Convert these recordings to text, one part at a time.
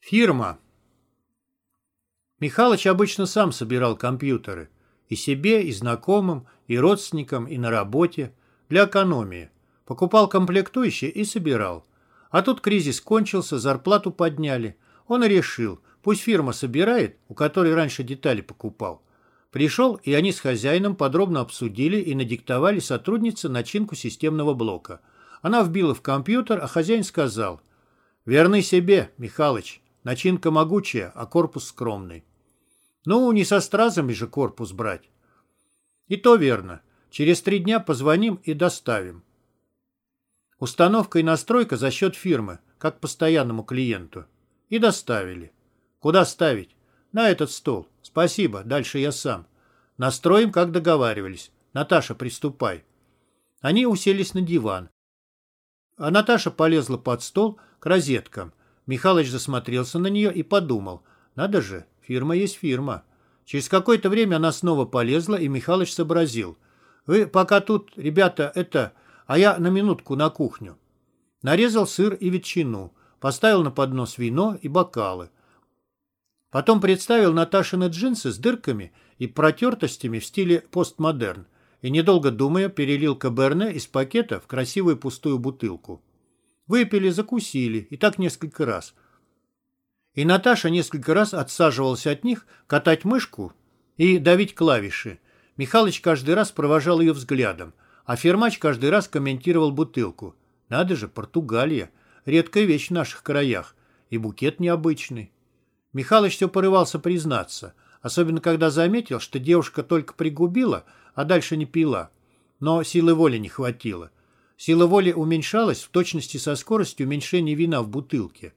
Фирма. Михалыч обычно сам собирал компьютеры. И себе, и знакомым, и родственникам, и на работе. Для экономии. Покупал комплектующие и собирал. А тут кризис кончился, зарплату подняли. Он решил, пусть фирма собирает, у которой раньше детали покупал. Пришел, и они с хозяином подробно обсудили и надиктовали сотруднице начинку системного блока. Она вбила в компьютер, а хозяин сказал, «Верны себе, Михалыч, начинка могучая, а корпус скромный». Ну, не со стразами же корпус брать. И то верно. Через три дня позвоним и доставим. Установка и настройка за счет фирмы, как постоянному клиенту. И доставили. Куда ставить? На этот стол. Спасибо, дальше я сам. Настроим, как договаривались. Наташа, приступай. Они уселись на диван. А Наташа полезла под стол к розеткам. Михалыч засмотрелся на нее и подумал. Надо же, фирма есть фирма. Через какое-то время она снова полезла, и Михалыч сообразил. Вы пока тут, ребята, это... А я на минутку на кухню. Нарезал сыр и ветчину. Поставил на поднос вино и бокалы. Потом представил Наташины джинсы с дырками и протертостями в стиле постмодерн и, недолго думая, перелил каберне из пакета в красивую пустую бутылку. Выпили, закусили, и так несколько раз. И Наташа несколько раз отсаживалась от них катать мышку и давить клавиши. Михалыч каждый раз провожал ее взглядом, а Фермач каждый раз комментировал бутылку. Надо же, Португалия. Редкая вещь в наших краях. И букет необычный. Михалыч все порывался признаться, особенно когда заметил, что девушка только пригубила, а дальше не пила. Но силы воли не хватило. Сила воли уменьшалась в точности со скоростью уменьшения вина в бутылке.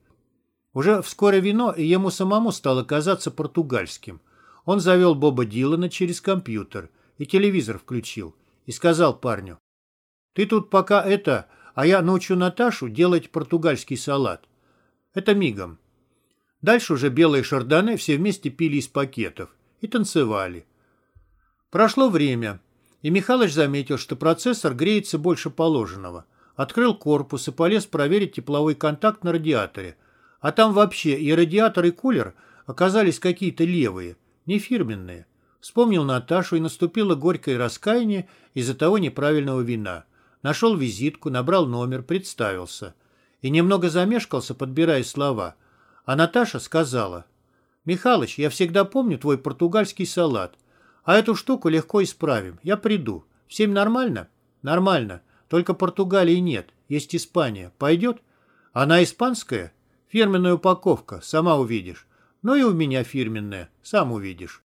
Уже вскоре вино и ему самому стало казаться португальским. Он завел Боба Дилана через компьютер и телевизор включил и сказал парню, «Ты тут пока это, а я научу Наташу делать португальский салат. Это мигом. Дальше уже белые шарданы все вместе пили из пакетов и танцевали. Прошло время, и Михалыч заметил, что процессор греется больше положенного. Открыл корпус и полез проверить тепловой контакт на радиаторе. А там вообще и радиатор, и кулер оказались какие-то левые, не фирменные. Вспомнил Наташу, и наступило горькое раскаяние из-за того неправильного вина. Нашел визитку, набрал номер, представился. И немного замешкался, подбирая слова – а Наташа сказала, «Михалыч, я всегда помню твой португальский салат. А эту штуку легко исправим. Я приду. Всем нормально?» «Нормально. Только Португалии нет. Есть Испания. Пойдет?» «Она испанская?» «Фирменная упаковка. Сама увидишь. Ну и у меня фирменная. Сам увидишь».